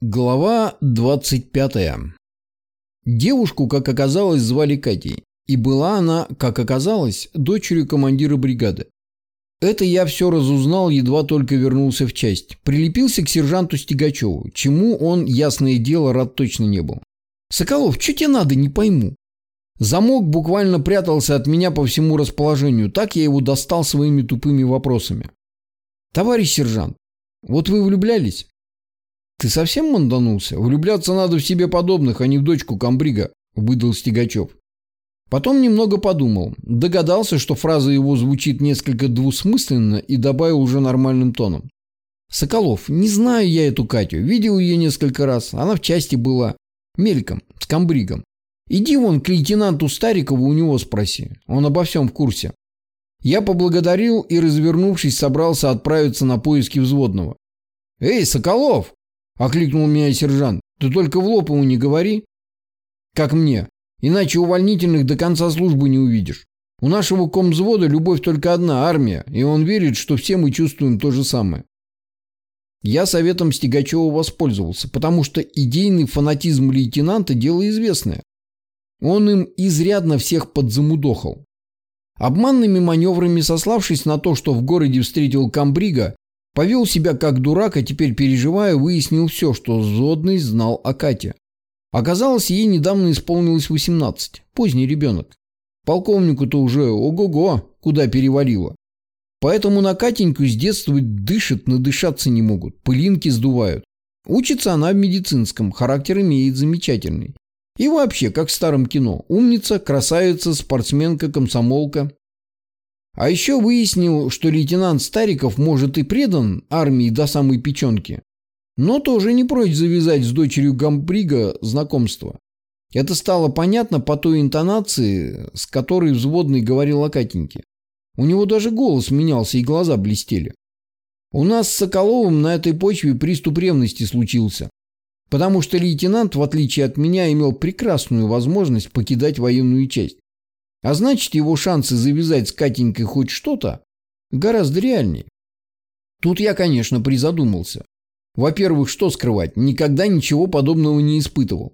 Глава 25. Девушку, как оказалось, звали Катей. И была она, как оказалось, дочерью командира бригады. Это я все разузнал, едва только вернулся в часть. Прилепился к сержанту Стегачеву, чему он, ясное дело, рад точно не был. «Соколов, что тебе надо, не пойму». Замок буквально прятался от меня по всему расположению, так я его достал своими тупыми вопросами. «Товарищ сержант, вот вы влюблялись?» «Ты совсем манданулся? Влюбляться надо в себе подобных, а не в дочку комбрига», – выдал Стегачев. Потом немного подумал, догадался, что фраза его звучит несколько двусмысленно и добавил уже нормальным тоном. «Соколов, не знаю я эту Катю, видел ее несколько раз, она в части была, мельком, с комбригом. Иди вон к лейтенанту Старикову у него спроси, он обо всем в курсе». Я поблагодарил и, развернувшись, собрался отправиться на поиски взводного. «Эй, Соколов!» Окликнул меня сержант. Ты только в лоб ему не говори. Как мне. Иначе увольнительных до конца службы не увидишь. У нашего комвзвода любовь только одна – армия, и он верит, что все мы чувствуем то же самое. Я советом Стегачева воспользовался, потому что идейный фанатизм лейтенанта – дело известное. Он им изрядно всех подзамудохал. Обманными маневрами сославшись на то, что в городе встретил комбрига, Повел себя как дурак, а теперь, переживая, выяснил все, что Зодный знал о Кате. Оказалось, ей недавно исполнилось 18. Поздний ребенок. Полковнику-то уже ого-го, куда перевалило. Поэтому на Катеньку с детства дышат, надышаться не могут, пылинки сдувают. Учится она в медицинском, характер имеет замечательный. И вообще, как в старом кино, умница, красавица, спортсменка, комсомолка. А еще выяснил, что лейтенант Стариков может и предан армии до самой печенки, но тоже не прочь завязать с дочерью Гамбрига знакомство. Это стало понятно по той интонации, с которой взводный говорил о Катеньке. У него даже голос менялся и глаза блестели. У нас с Соколовым на этой почве приступ ревности случился, потому что лейтенант, в отличие от меня, имел прекрасную возможность покидать военную часть. А значит, его шансы завязать с Катенькой хоть что-то гораздо реальнее. Тут я, конечно, призадумался. Во-первых, что скрывать, никогда ничего подобного не испытывал.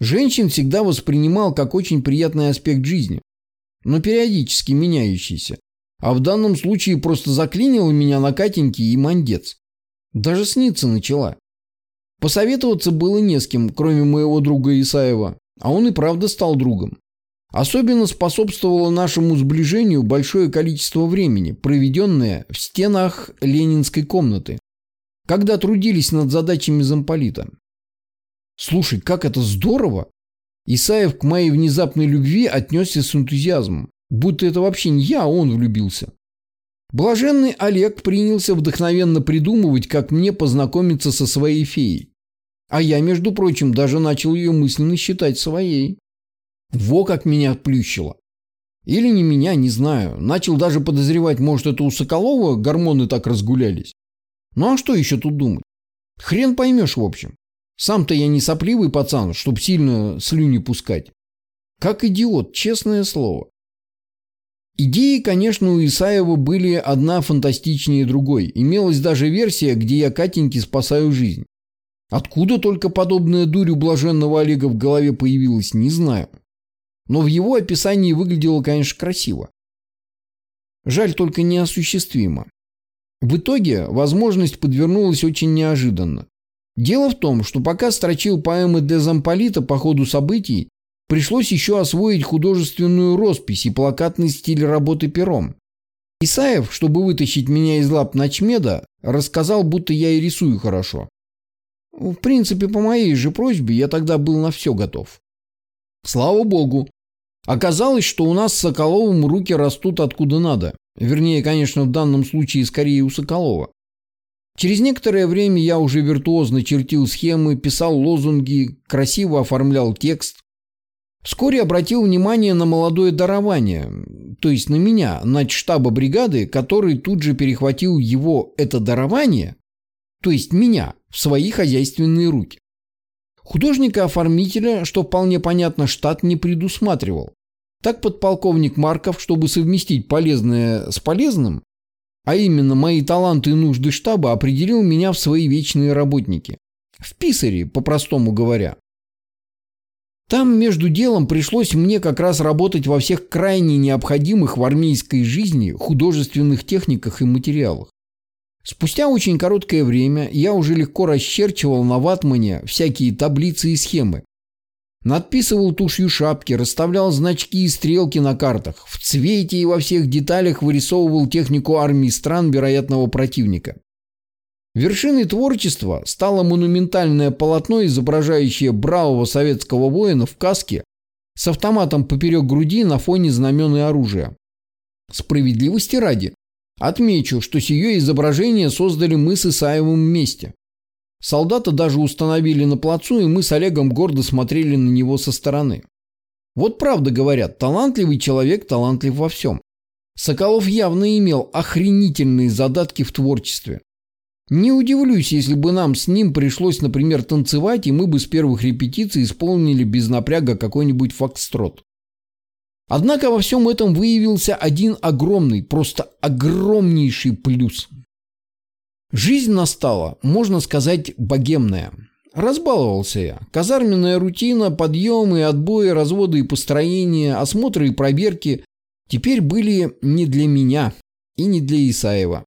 Женщин всегда воспринимал как очень приятный аспект жизни, но периодически меняющийся. А в данном случае просто заклинило меня на Катеньке и мандец. Даже сниться начала. Посоветоваться было не с кем, кроме моего друга Исаева, а он и правда стал другом. Особенно способствовало нашему сближению большое количество времени, проведенное в стенах ленинской комнаты, когда трудились над задачами замполита. Слушай, как это здорово! Исаев к моей внезапной любви отнесся с энтузиазмом, будто это вообще не я, а он влюбился. Блаженный Олег принялся вдохновенно придумывать, как мне познакомиться со своей феей. А я, между прочим, даже начал ее мысленно считать своей. Во как меня плющило. Или не меня, не знаю. Начал даже подозревать, может, это у Соколова гормоны так разгулялись. Ну а что еще тут думать? Хрен поймешь, в общем. Сам-то я не сопливый пацан, чтоб сильно слюни пускать. Как идиот, честное слово. Идеи, конечно, у Исаева были одна фантастичнее другой. Имелась даже версия, где я Катеньке спасаю жизнь. Откуда только подобная дурь у блаженного Олега в голове появилась, не знаю но в его описании выглядело, конечно, красиво. Жаль только неосуществимо. В итоге возможность подвернулась очень неожиданно. Дело в том, что пока строчил поэмы для замполита по ходу событий, пришлось еще освоить художественную роспись и плакатный стиль работы пером. Исаев, чтобы вытащить меня из лап Ночмеда, рассказал, будто я и рисую хорошо. В принципе, по моей же просьбе я тогда был на все готов. Слава богу, Оказалось, что у нас с Соколовым руки растут откуда надо. Вернее, конечно, в данном случае скорее у Соколова. Через некоторое время я уже виртуозно чертил схемы, писал лозунги, красиво оформлял текст. Вскоре обратил внимание на молодое дарование, то есть на меня, на штаба бригады, который тут же перехватил его это дарование, то есть меня, в свои хозяйственные руки. Художника-оформителя, что вполне понятно, штат не предусматривал. Так подполковник Марков, чтобы совместить полезное с полезным, а именно мои таланты и нужды штаба, определил меня в свои вечные работники. В Писаре, по-простому говоря. Там между делом пришлось мне как раз работать во всех крайне необходимых в армейской жизни художественных техниках и материалах. Спустя очень короткое время я уже легко расчерчивал на ватмане всякие таблицы и схемы. Надписывал тушью шапки, расставлял значки и стрелки на картах, в цвете и во всех деталях вырисовывал технику армии стран вероятного противника. Вершиной творчества стало монументальное полотно, изображающее бравого советского воина в каске с автоматом поперек груди на фоне знамен и оружия. Справедливости ради, отмечу, что сие изображение создали мы с Исаевым вместе. Солдата даже установили на плацу, и мы с Олегом гордо смотрели на него со стороны. Вот правда говорят, талантливый человек талантлив во всем. Соколов явно имел охренительные задатки в творчестве. Не удивлюсь, если бы нам с ним пришлось, например, танцевать, и мы бы с первых репетиций исполнили без напряга какой-нибудь фокстрот. Однако во всем этом выявился один огромный, просто огромнейший плюс. Жизнь настала, можно сказать, богемная. Разбаловался я. Казарменная рутина, подъемы, отбои, разводы и построения, осмотры и проверки теперь были не для меня и не для Исаева.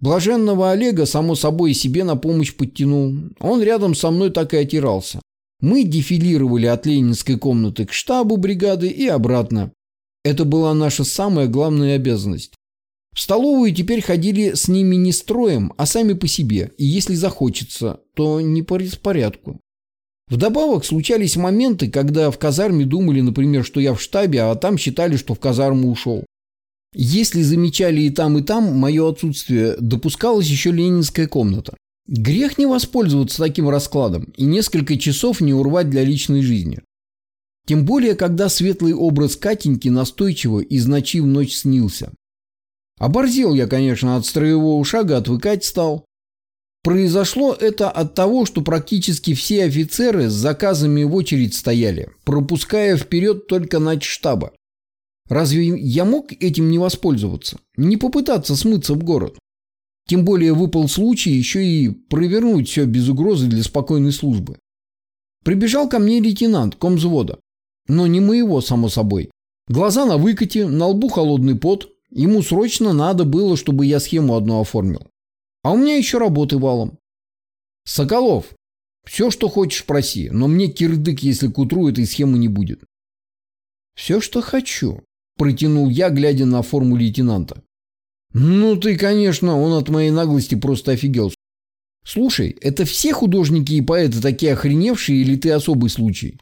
Блаженного Олега, само собой, себе на помощь подтянул. Он рядом со мной так и отирался. Мы дефилировали от ленинской комнаты к штабу бригады и обратно. Это была наша самая главная обязанность. В столовую теперь ходили с ними не строем, а сами по себе, и если захочется, то не по распорядку. Вдобавок случались моменты, когда в казарме думали, например, что я в штабе, а там считали, что в казарму ушел. Если замечали и там, и там мое отсутствие, допускалась еще ленинская комната. Грех не воспользоваться таким раскладом и несколько часов не урвать для личной жизни. Тем более, когда светлый образ Катеньки настойчиво и значив ночь снился. Оборзел я, конечно, от строевого шага, отвыкать стал. Произошло это от того, что практически все офицеры с заказами в очередь стояли, пропуская вперед только штаба. Разве я мог этим не воспользоваться? Не попытаться смыться в город? Тем более выпал случай еще и провернуть все без угрозы для спокойной службы. Прибежал ко мне лейтенант комзвода. Но не моего, само собой. Глаза на выкате, на лбу холодный пот. Ему срочно надо было, чтобы я схему одну оформил. А у меня еще работы валом. Соколов, все, что хочешь, проси, но мне кирдык, если к утру этой схемы не будет. Все, что хочу протянул я, глядя на форму лейтенанта. «Ну ты, конечно, он от моей наглости просто офигел. Слушай, это все художники и поэты такие охреневшие или ты особый случай?»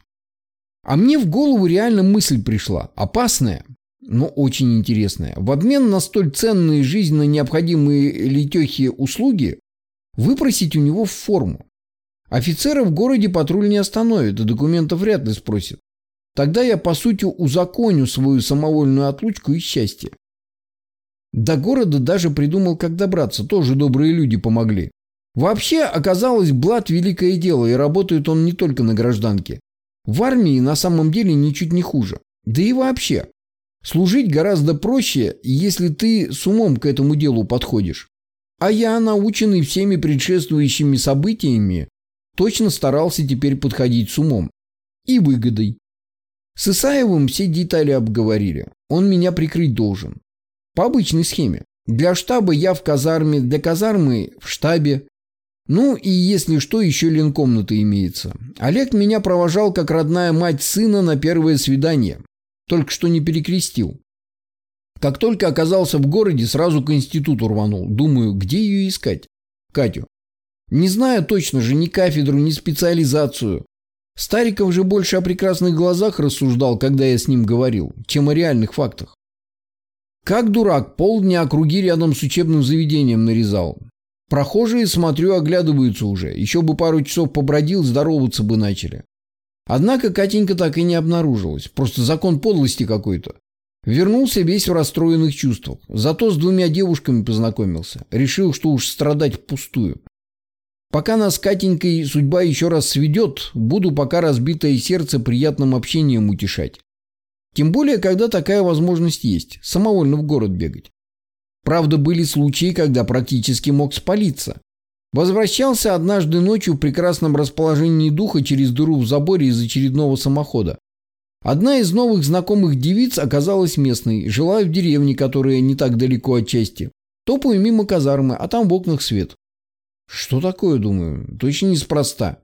А мне в голову реально мысль пришла. Опасная, но очень интересная. В обмен на столь ценные жизненно необходимые Летехе услуги выпросить у него форму. Офицера в городе патруль не остановит, и документов вряд ли спросит. Тогда я, по сути, узаконю свою самовольную отлучку и счастье. До города даже придумал, как добраться. Тоже добрые люди помогли. Вообще, оказалось, Блад – великое дело, и работает он не только на гражданке. В армии на самом деле ничуть не хуже. Да и вообще. Служить гораздо проще, если ты с умом к этому делу подходишь. А я, наученный всеми предшествующими событиями, точно старался теперь подходить с умом. И выгодой. С Исаевым все детали обговорили. Он меня прикрыть должен. По обычной схеме. Для штаба я в казарме, для казармы в штабе. Ну и если что, еще ленкомната имеется. Олег меня провожал как родная мать сына на первое свидание. Только что не перекрестил. Как только оказался в городе, сразу к институту рванул. Думаю, где ее искать? Катю. Не знаю точно же ни кафедру, ни специализацию. Стариков же больше о прекрасных глазах рассуждал, когда я с ним говорил, чем о реальных фактах. Как дурак, полдня круги рядом с учебным заведением нарезал. Прохожие, смотрю, оглядываются уже. Еще бы пару часов побродил, здороваться бы начали. Однако Катенька так и не обнаружилась. Просто закон подлости какой-то. Вернулся весь в расстроенных чувствах. Зато с двумя девушками познакомился. Решил, что уж страдать впустую. Пока нас с Катенькой судьба еще раз сведет, буду пока разбитое сердце приятным общением утешать. Тем более, когда такая возможность есть, самовольно в город бегать. Правда, были случаи, когда практически мог спалиться. Возвращался однажды ночью в прекрасном расположении духа через дыру в заборе из очередного самохода. Одна из новых знакомых девиц оказалась местной, жила в деревне, которая не так далеко от части. Топаю мимо казармы, а там в окнах свет. Что такое, думаю? Точно неспроста.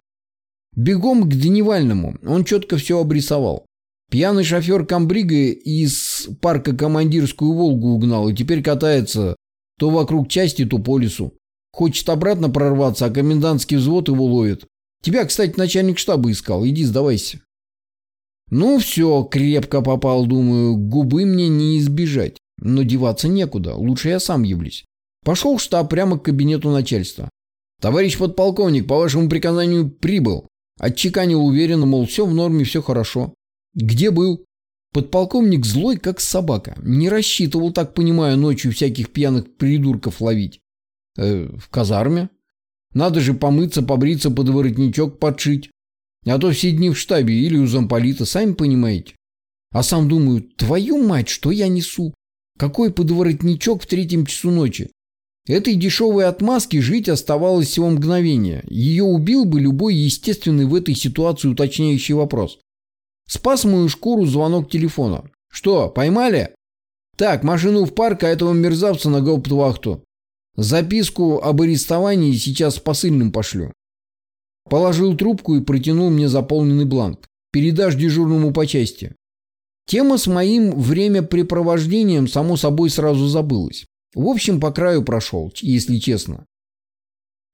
Бегом к Дневальному. Он четко все обрисовал. Пьяный шофер комбрига из парка командирскую «Волгу» угнал и теперь катается то вокруг части, то по лесу. Хочет обратно прорваться, а комендантский взвод его ловит. Тебя, кстати, начальник штаба искал. Иди сдавайся. Ну все, крепко попал, думаю. Губы мне не избежать. Но деваться некуда. Лучше я сам явлюсь. Пошел в штаб прямо к кабинету начальства. Товарищ подполковник, по вашему приказанию прибыл. Отчеканил уверенно, мол, все в норме, все хорошо. Где был? Подполковник злой, как собака. Не рассчитывал, так понимаю, ночью всяких пьяных придурков ловить. Э, в казарме. Надо же помыться, побриться, под воротничок подшить. А то все дни в штабе или у замполита, сами понимаете. А сам думаю, твою мать, что я несу? Какой подворотничок в третьем часу ночи? Этой дешевой отмазки жить оставалось всего мгновение. Ее убил бы любой естественный в этой ситуации уточняющий вопрос. Спас мою шкуру звонок телефона. Что, поймали? Так, машину в парк, а этого мерзавца на гауптвахту. Записку об арестовании сейчас посыльным пошлю. Положил трубку и протянул мне заполненный бланк. Передашь дежурному по части. Тема с моим времяпрепровождением, само собой, сразу забылась. В общем, по краю прошел, если честно.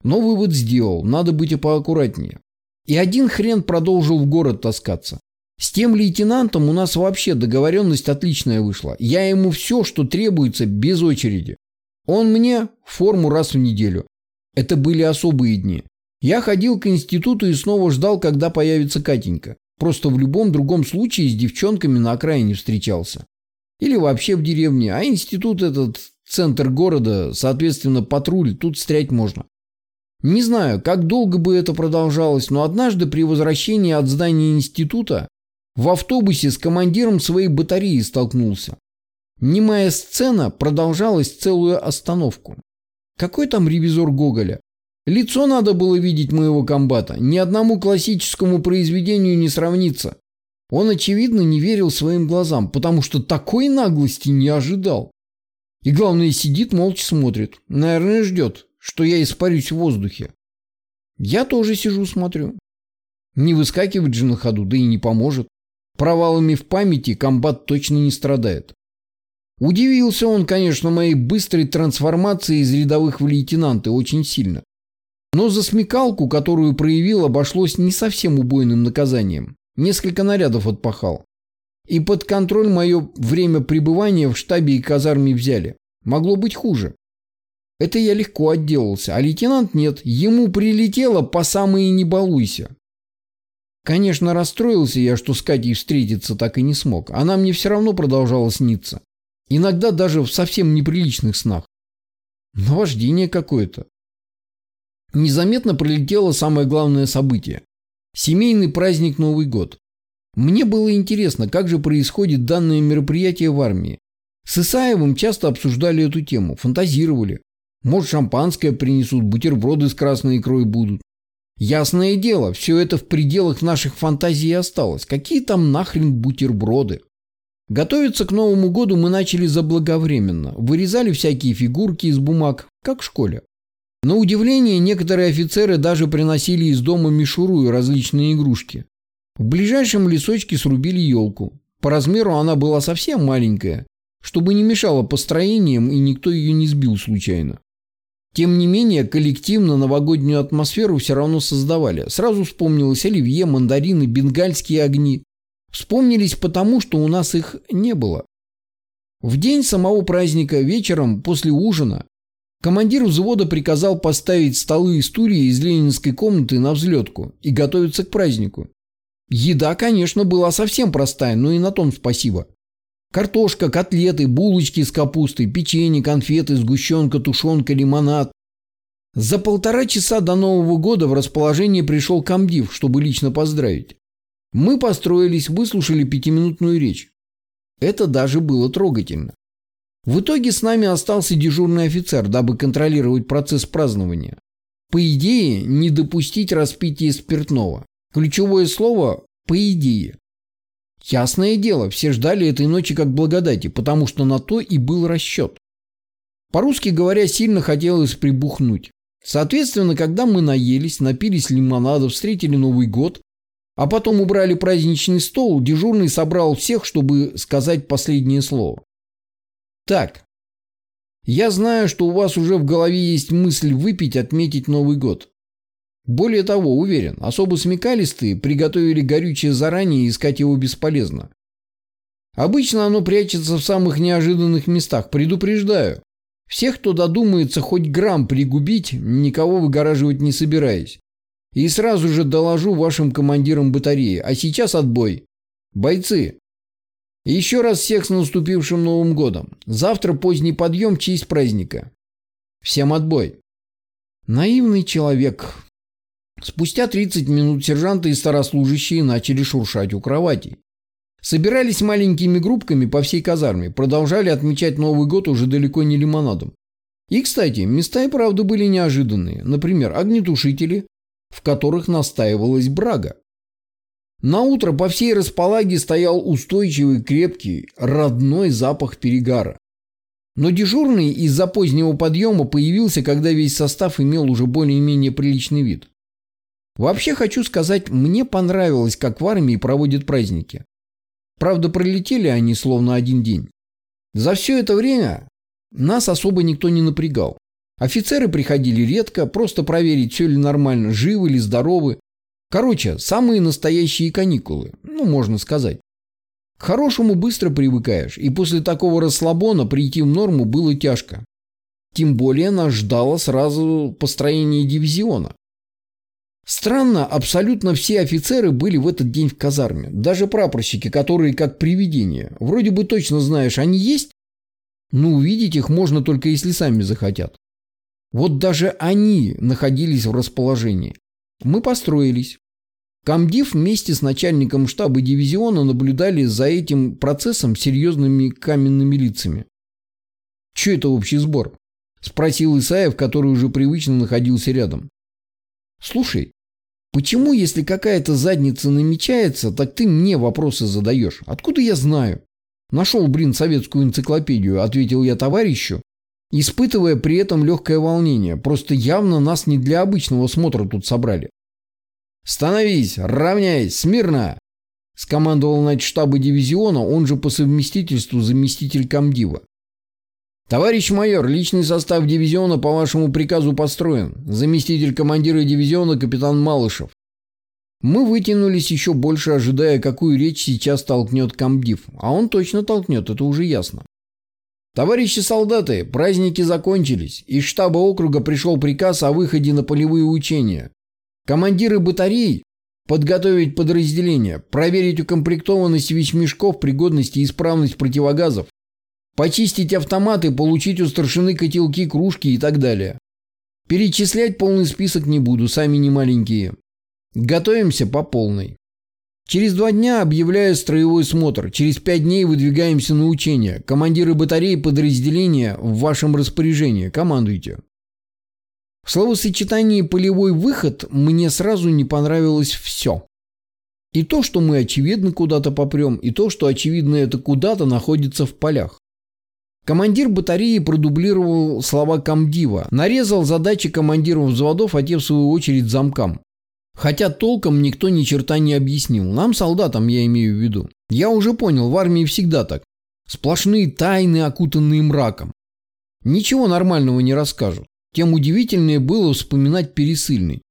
Но вывод сделал, надо быть и поаккуратнее. И один хрен продолжил в город таскаться. С тем лейтенантом у нас вообще договоренность отличная вышла. Я ему все, что требуется, без очереди. Он мне форму раз в неделю. Это были особые дни. Я ходил к институту и снова ждал, когда появится Катенька. Просто в любом другом случае с девчонками на окраине встречался. Или вообще в деревне. А институт этот, центр города, соответственно, патруль, тут стрять можно. Не знаю, как долго бы это продолжалось, но однажды при возвращении от здания института в автобусе с командиром своей батареи столкнулся. Немая сцена продолжалась целую остановку. Какой там ревизор Гоголя? Лицо надо было видеть моего комбата. Ни одному классическому произведению не сравнится. Он, очевидно, не верил своим глазам, потому что такой наглости не ожидал. И главное, сидит, молча смотрит. Наверное, ждет, что я испарюсь в воздухе. Я тоже сижу, смотрю. Не выскакивать же на ходу, да и не поможет. Провалами в памяти комбат точно не страдает. Удивился он, конечно, моей быстрой трансформации из рядовых в лейтенанты очень сильно. Но за смекалку, которую проявил, обошлось не совсем убойным наказанием. Несколько нарядов отпахал. И под контроль мое время пребывания в штабе и казарме взяли. Могло быть хуже. Это я легко отделался, а лейтенант нет. Ему прилетело по самые не балуйся. Конечно, расстроился я, что с Катей встретиться так и не смог. Она мне все равно продолжала сниться. Иногда даже в совсем неприличных снах. Наваждение какое-то. Незаметно пролетело самое главное событие. Семейный праздник Новый год. Мне было интересно, как же происходит данное мероприятие в армии. С Исаевым часто обсуждали эту тему, фантазировали. Может, шампанское принесут, бутерброды с красной икрой будут. Ясное дело, все это в пределах наших фантазий осталось. Какие там нахрен бутерброды? Готовиться к Новому году мы начали заблаговременно. Вырезали всякие фигурки из бумаг, как в школе. На удивление, некоторые офицеры даже приносили из дома мишуру и различные игрушки. В ближайшем лесочке срубили елку. По размеру она была совсем маленькая, чтобы не мешала построениям и никто ее не сбил случайно. Тем не менее, коллективно новогоднюю атмосферу все равно создавали. Сразу вспомнилось оливье, мандарины, бенгальские огни. Вспомнились потому, что у нас их не было. В день самого праздника вечером после ужина Командир взвода приказал поставить столы и стулья из ленинской комнаты на взлетку и готовиться к празднику. Еда, конечно, была совсем простая, но и на том спасибо. Картошка, котлеты, булочки с капустой, печенье, конфеты, сгущенка, тушенка, лимонад. За полтора часа до Нового года в расположение пришел комдив, чтобы лично поздравить. Мы построились, выслушали пятиминутную речь. Это даже было трогательно. В итоге с нами остался дежурный офицер, дабы контролировать процесс празднования. По идее, не допустить распития спиртного. Ключевое слово «по идее». Ясное дело, все ждали этой ночи как благодати, потому что на то и был расчет. По-русски говоря, сильно хотелось прибухнуть. Соответственно, когда мы наелись, напились лимонада, встретили Новый год, а потом убрали праздничный стол, дежурный собрал всех, чтобы сказать последнее слово. Так, я знаю, что у вас уже в голове есть мысль выпить, отметить Новый год. Более того, уверен, особо смекалистые приготовили горючее заранее и искать его бесполезно. Обычно оно прячется в самых неожиданных местах, предупреждаю. Всех, кто додумается хоть грамм пригубить, никого выгораживать не собираюсь. И сразу же доложу вашим командирам батареи. А сейчас отбой. Бойцы, еще раз всех с наступившим Новым годом. Завтра поздний подъем в честь праздника. Всем отбой. Наивный человек. Спустя 30 минут сержанты и старослужащие начали шуршать у кроватей. Собирались маленькими группками по всей казарме, продолжали отмечать Новый год уже далеко не лимонадом. И, кстати, места и правда были неожиданные. Например, огнетушители, в которых настаивалась брага. На утро по всей располаге стоял устойчивый, крепкий, родной запах перегара. Но дежурный из-за позднего подъема появился, когда весь состав имел уже более-менее приличный вид. Вообще хочу сказать, мне понравилось, как в армии проводят праздники. Правда, пролетели они словно один день. За все это время нас особо никто не напрягал. Офицеры приходили редко, просто проверить, все ли нормально, живы ли, здоровы, Короче, самые настоящие каникулы, ну, можно сказать. К хорошему быстро привыкаешь, и после такого расслабона прийти в норму было тяжко. Тем более нас ждало сразу построение дивизиона. Странно, абсолютно все офицеры были в этот день в казарме. Даже прапорщики, которые как привидения. Вроде бы точно знаешь, они есть, но увидеть их можно только если сами захотят. Вот даже они находились в расположении. Мы построились. Комдив вместе с начальником штаба дивизиона наблюдали за этим процессом серьезными каменными лицами. «Че это общий сбор?» – спросил Исаев, который уже привычно находился рядом. «Слушай, почему, если какая-то задница намечается, так ты мне вопросы задаешь? Откуда я знаю?» «Нашел, блин, советскую энциклопедию», – ответил я товарищу, испытывая при этом легкое волнение. Просто явно нас не для обычного смотра тут собрали. «Становись! Равняйсь! Смирно!» Скомандовал на штаба дивизиона, он же по совместительству заместитель комдива. «Товарищ майор, личный состав дивизиона по вашему приказу построен. Заместитель командира дивизиона капитан Малышев». Мы вытянулись еще больше, ожидая, какую речь сейчас толкнет комдив. А он точно толкнет, это уже ясно. Товарищи солдаты, праздники закончились. Из штаба округа пришел приказ о выходе на полевые учения. Командиры батарей подготовить подразделения, проверить укомплектованность вещмешков, пригодность и исправность противогазов, почистить автоматы, получить у старшины котелки, кружки и так далее. Перечислять полный список не буду, сами не маленькие. Готовимся по полной. Через два дня объявляю строевой смотр. Через пять дней выдвигаемся на учения. Командиры батареи подразделения в вашем распоряжении. Командуйте. В словосочетании «полевой выход» мне сразу не понравилось все. И то, что мы очевидно куда-то попрем, и то, что очевидно это куда-то находится в полях. Командир батареи продублировал слова комдива, нарезал задачи командиров взводов, а те в свою очередь замкам. Хотя толком никто ни черта не объяснил. Нам, солдатам, я имею в виду. Я уже понял, в армии всегда так. Сплошные тайны, окутанные мраком. Ничего нормального не расскажут тем удивительнее было вспоминать Пересыльный.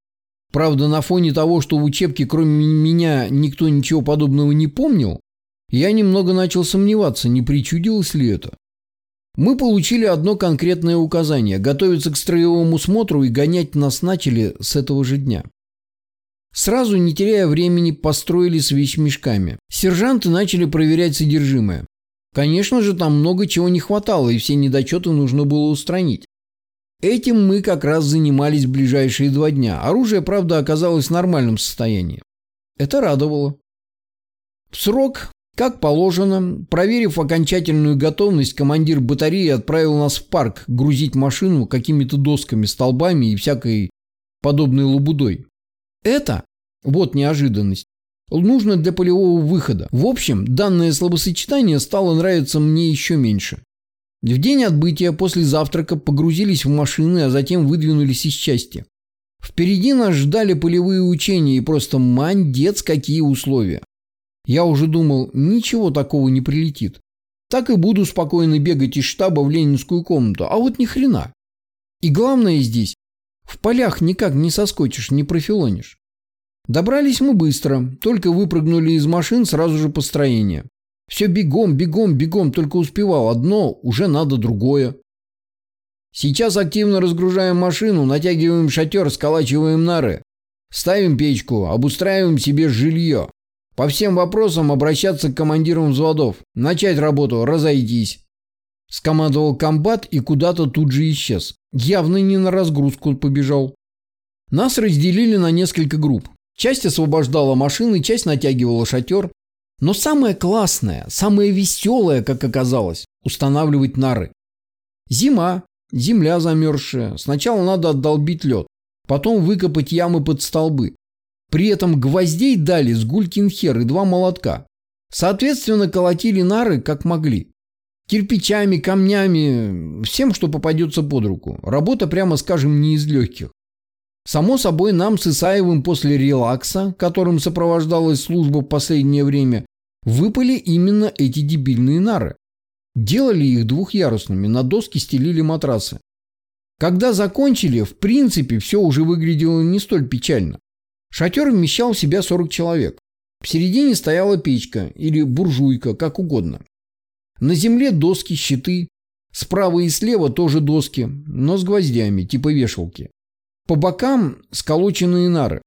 Правда, на фоне того, что в учебке кроме меня никто ничего подобного не помнил, я немного начал сомневаться, не причудилось ли это. Мы получили одно конкретное указание – готовиться к строевому смотру и гонять нас начали с этого же дня. Сразу, не теряя времени, построили с вещмешками. Сержанты начали проверять содержимое. Конечно же, там много чего не хватало, и все недочеты нужно было устранить. Этим мы как раз занимались ближайшие два дня. Оружие, правда, оказалось в нормальном состоянии. Это радовало. В срок, как положено, проверив окончательную готовность, командир батареи отправил нас в парк грузить машину какими-то досками, столбами и всякой подобной лабудой. Это, вот неожиданность, нужно для полевого выхода. В общем, данное слабосочетание стало нравиться мне еще меньше. В день отбытия после завтрака погрузились в машины, а затем выдвинулись из части. Впереди нас ждали полевые учения и просто мандец какие условия. Я уже думал, ничего такого не прилетит. Так и буду спокойно бегать из штаба в ленинскую комнату, а вот ни хрена. И главное здесь, в полях никак не соскочишь, не профилонишь. Добрались мы быстро, только выпрыгнули из машин сразу же построение. Все бегом, бегом, бегом, только успевал одно, уже надо другое. Сейчас активно разгружаем машину, натягиваем шатер, сколачиваем нары. Ставим печку, обустраиваем себе жилье. По всем вопросам обращаться к командирам взводов. Начать работу, разойтись. Скомандовал комбат и куда-то тут же исчез. Явно не на разгрузку побежал. Нас разделили на несколько групп. Часть освобождала машины, часть натягивала шатер. Но самое классное, самое веселое, как оказалось, устанавливать нары. Зима, земля замерзшая. Сначала надо отдолбить лед, потом выкопать ямы под столбы. При этом гвоздей дали с гулькин хер и два молотка. Соответственно, колотили нары как могли. Кирпичами, камнями, всем, что попадется под руку. Работа, прямо скажем, не из легких. Само собой, нам с Исаевым после релакса, которым сопровождалась служба в последнее время, выпали именно эти дебильные нары. Делали их двухъярусными, на доски стелили матрасы. Когда закончили, в принципе, все уже выглядело не столь печально. Шатер вмещал в себя 40 человек. В середине стояла печка или буржуйка, как угодно. На земле доски, щиты. Справа и слева тоже доски, но с гвоздями, типа вешалки. По бокам сколоченные нары.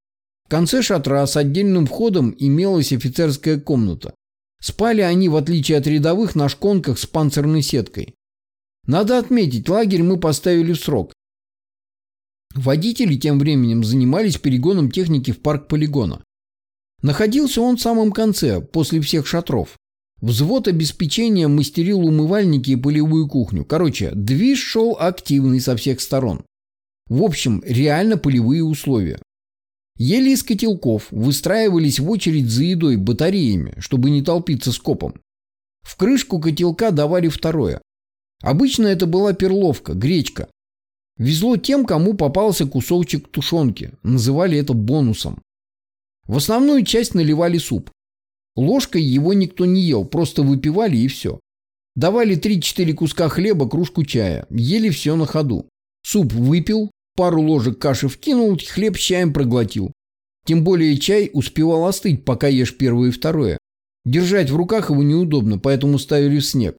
В конце шатра с отдельным входом имелась офицерская комната. Спали они, в отличие от рядовых, на шконках с панцирной сеткой. Надо отметить, лагерь мы поставили в срок. Водители тем временем занимались перегоном техники в парк полигона. Находился он в самом конце, после всех шатров. Взвод обеспечения мастерил умывальники и полевую кухню. Короче, движ шел активный со всех сторон. В общем, реально полевые условия. Ели из котелков, выстраивались в очередь за едой батареями, чтобы не толпиться скопом. В крышку котелка давали второе. Обычно это была перловка, гречка. Везло тем, кому попался кусочек тушенки. Называли это бонусом. В основную часть наливали суп. Ложкой его никто не ел, просто выпивали и все. Давали 3-4 куска хлеба, кружку чая. Ели все на ходу. Суп выпил, пару ложек каши вкинул, хлеб с чаем проглотил. Тем более чай успевал остыть, пока ешь первое и второе. Держать в руках его неудобно, поэтому ставили в снег.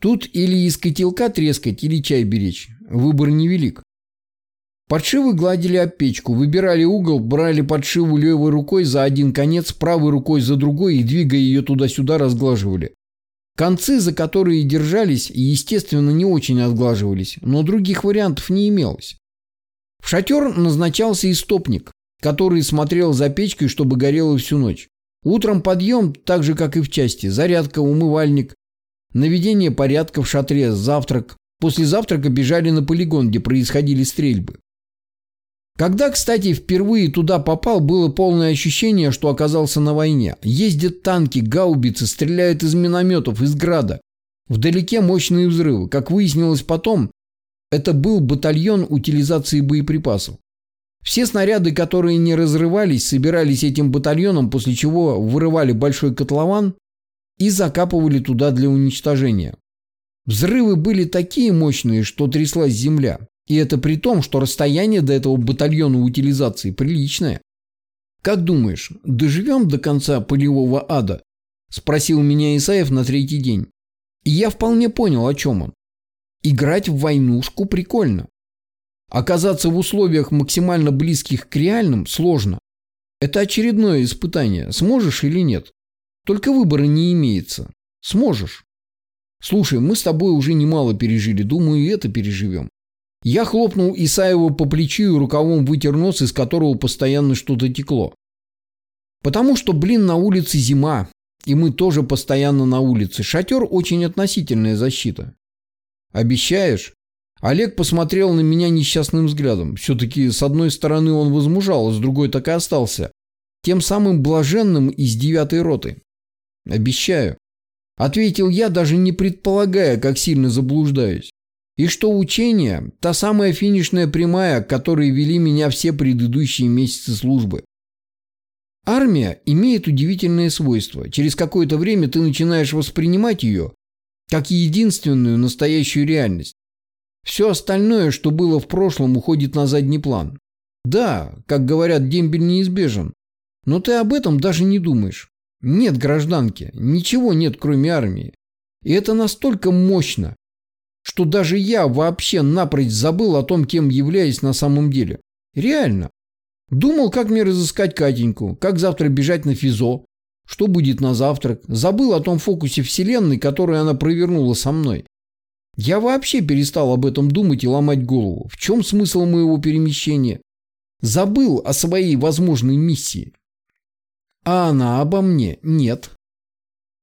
Тут или из котелка трескать, или чай беречь. Выбор невелик. Подшивы гладили об печку, выбирали угол, брали подшиву левой рукой за один конец, правой рукой за другой и, двигая ее туда-сюда, разглаживали. Концы, за которые держались, естественно, не очень отглаживались, но других вариантов не имелось. В шатер назначался истопник, который смотрел за печкой, чтобы горело всю ночь. Утром подъем, так же, как и в части, зарядка, умывальник, наведение порядка в шатре, завтрак. После завтрака бежали на полигон, где происходили стрельбы. Когда, кстати, впервые туда попал, было полное ощущение, что оказался на войне. Ездят танки, гаубицы, стреляют из минометов, из града. Вдалеке мощные взрывы. Как выяснилось потом, это был батальон утилизации боеприпасов. Все снаряды, которые не разрывались, собирались этим батальоном, после чего вырывали большой котлован и закапывали туда для уничтожения. Взрывы были такие мощные, что тряслась земля. И это при том, что расстояние до этого батальона утилизации приличное. «Как думаешь, доживем до конца полевого ада?» – спросил меня Исаев на третий день. И я вполне понял, о чем он. Играть в войнушку прикольно. Оказаться в условиях максимально близких к реальным сложно. Это очередное испытание, сможешь или нет. Только выбора не имеется. Сможешь. Слушай, мы с тобой уже немало пережили, думаю, и это переживем. Я хлопнул Исаеву по плечу и рукавом вытер нос, из которого постоянно что-то текло. Потому что, блин, на улице зима, и мы тоже постоянно на улице. Шатер очень относительная защита. Обещаешь? Олег посмотрел на меня несчастным взглядом. Все-таки с одной стороны он возмужал, а с другой так и остался. Тем самым блаженным из девятой роты. Обещаю. Ответил я, даже не предполагая, как сильно заблуждаюсь. И что учение – та самая финишная прямая, к которой вели меня все предыдущие месяцы службы. Армия имеет удивительное свойство. Через какое-то время ты начинаешь воспринимать ее как единственную настоящую реальность. Все остальное, что было в прошлом, уходит на задний план. Да, как говорят, дембель неизбежен. Но ты об этом даже не думаешь. Нет гражданки, ничего нет, кроме армии. И это настолько мощно, что даже я вообще напрочь забыл о том, кем являюсь на самом деле. Реально. Думал, как мне разыскать Катеньку, как завтра бежать на физо, что будет на завтрак. Забыл о том фокусе вселенной, который она провернула со мной. Я вообще перестал об этом думать и ломать голову. В чем смысл моего перемещения? Забыл о своей возможной миссии. А она обо мне нет.